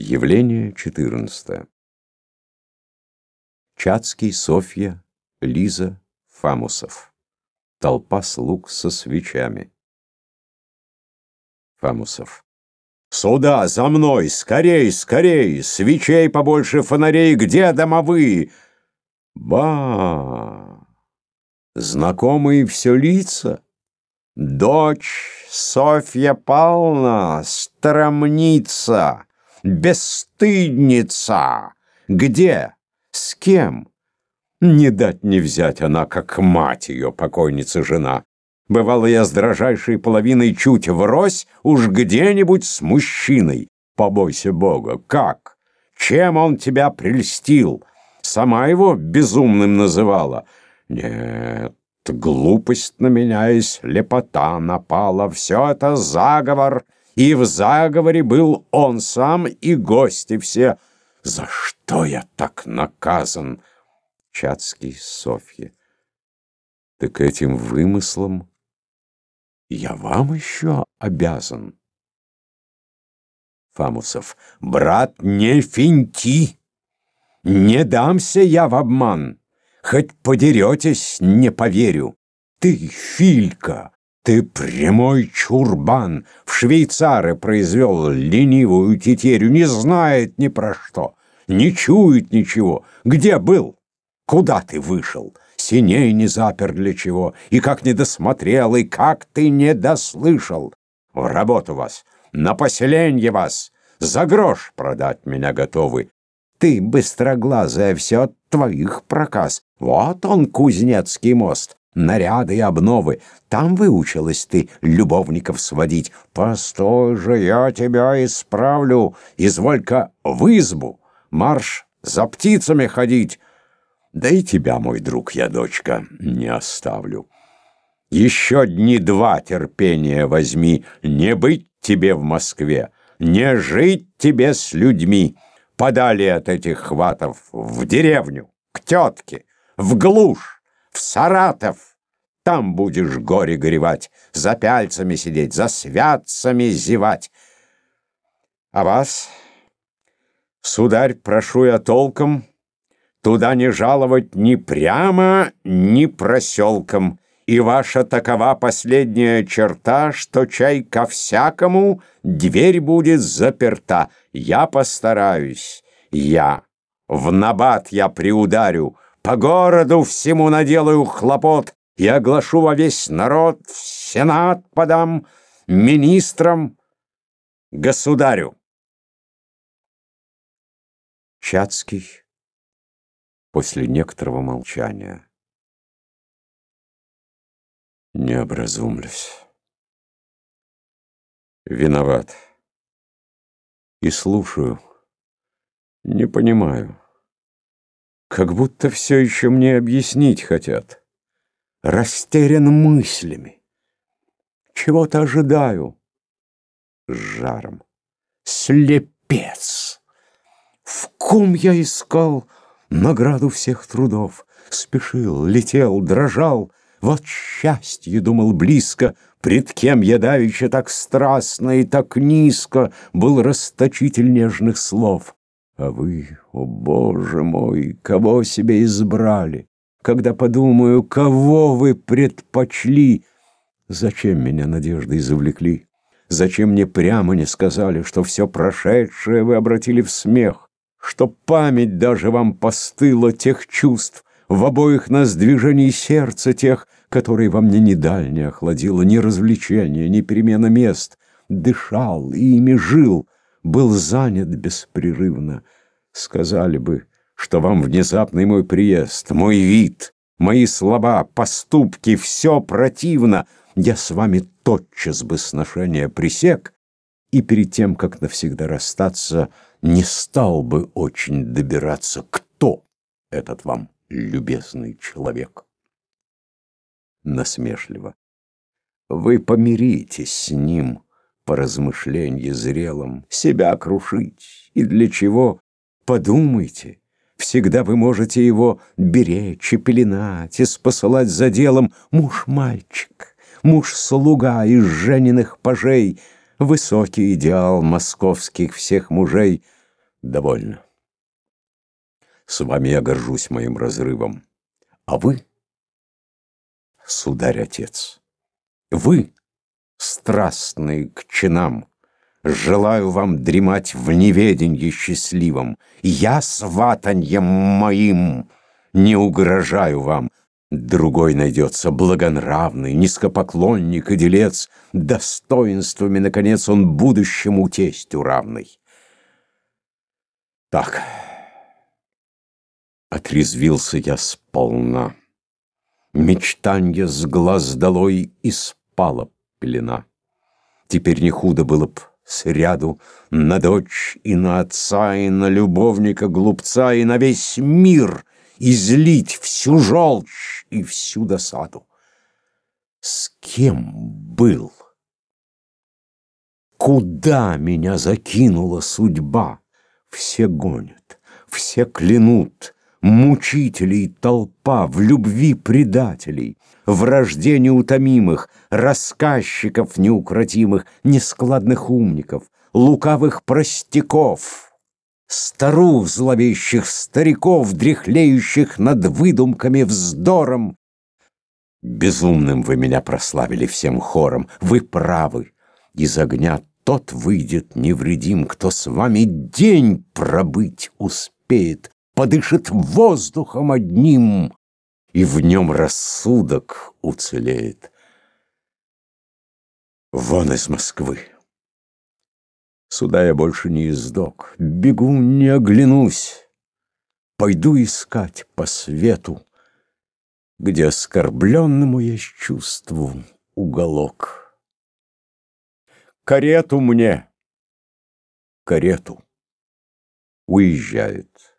Явление 14. Чацкий, Софья, Лиза, Фамусов. Толпа слуг со свечами. Фамусов. «Сюда, за мной! Скорей, скорей! Свечей побольше, фонарей! Где домовые?» «Ба! Знакомые все лица!» «Дочь Софья Павловна, стромница!» Бесстыдница! Где? С кем? Не дать не взять она, как мать ее, покойница жена. Бывало я с дрожайшей половиной чуть врозь уж где-нибудь с мужчиной. Побойся Бога, как? Чем он тебя прельстил? Сама его безумным называла? Нет, глупость на меня и слепота напала. Все это заговор — и в заговоре был он сам и гости все. За что я так наказан? Чацкий Софье. Так этим вымыслом я вам еще обязан. Фамусов. Брат, не финти! Не дамся я в обман. Хоть подеретесь, не поверю. Ты, Филька, ты прямой чурбан, в швейцары произвел ленивую тетерю, не знает ни про что, не чует ничего. Где был? Куда ты вышел? Синей не запер для чего, и как не досмотрел, и как ты не дослышал. В работу вас, на поселенье вас, за грош продать меня готовы. Ты, быстроглазая, все от твоих проказ. Вот он, Кузнецкий мост наряды и обновы. Там выучилась ты любовников сводить. Постой же, я тебя исправлю. Изволь-ка в избу, марш за птицами ходить. Да и тебя, мой друг, я, дочка, не оставлю. Еще дни два терпения возьми, не быть тебе в Москве, не жить тебе с людьми. Подали от этих хватов в деревню, к тетке, в глушь в Саратов. Там будешь горе горевать, за пяльцами сидеть, за святцами зевать. А вас, сударь, прошу я толком, туда не жаловать ни прямо, ни проселком. И ваша такова последняя черта, что чай ко всякому дверь будет заперта. Я постараюсь, я в набат я приударю, по городу всему наделаю хлопот И оглашу во весь народ, в сенат подам, Министрам, государю. Чацкий после некоторого молчания. Не образумлюсь. Виноват. И слушаю. Не понимаю. Как будто все еще мне объяснить хотят. Растерян мыслями. Чего-то ожидаю. С жаром. Слепец! В ком я искал награду всех трудов? Спешил, летел, дрожал. Вот счастье, думал близко, Пред кем я давеча так страстно и так низко Был расточитель нежных слов. А вы, о боже мой, кого себе избрали? Когда подумаю, кого вы предпочли? Зачем меня надеждой завлекли? Зачем мне прямо не сказали, что все прошедшее вы обратили в смех? Что память даже вам постыла тех чувств, в обоих нас движений сердца тех, которые во мне ни дальне охладило, ни развлечения, ни перемена мест, дышал и ими жил — был занят беспрерывно. Сказали бы, что вам внезапный мой приезд, мой вид, мои слова, поступки, все противно, я с вами тотчас бы сношение пресек, и перед тем, как навсегда расстаться, не стал бы очень добираться, кто этот вам любезный человек. Насмешливо. Вы помиритесь с ним, по размышленье зрелом, себя крушить. И для чего? Подумайте. Всегда вы можете его беречь и пеленать, и спосылать за делом муж-мальчик, муж-слуга из жененных пажей, высокий идеал московских всех мужей. Довольно. С вами я горжусь моим разрывом. А вы, сударь-отец, вы, страстный к чинам, Желаю вам дремать в неведенье счастливом. Я сватаньем моим не угрожаю вам. Другой найдется благонравный, низкопоклонник и делец, Достоинствами, наконец, он будущему тестю равный. Так, отрезвился я сполна. Мечтанье с глаз долой и спала пелена. Теперь не худо было б сряду на дочь и на отца, и на любовника глупца, и на весь мир излить всю желчь и всю досаду. С кем был? Куда меня закинула судьба? Все гонят, все клянут, мучителей толпа, в любви предателей, в вражде неутомимых, рассказчиков неукротимых, нескладных умников, лукавых простяков, старух зловещих стариков, дряхлеющих над выдумками вздором. Безумным вы меня прославили всем хором, вы правы, из огня тот выйдет невредим, кто с вами день пробыть успеет, подышит воздухом одним, и в нем рассудок уцелеет. Вон из Москвы. Сюда я больше не издок, бегу, не оглянусь, пойду искать по свету, где оскорбленному есть чувству уголок. Карету мне! Карету! Уезжает.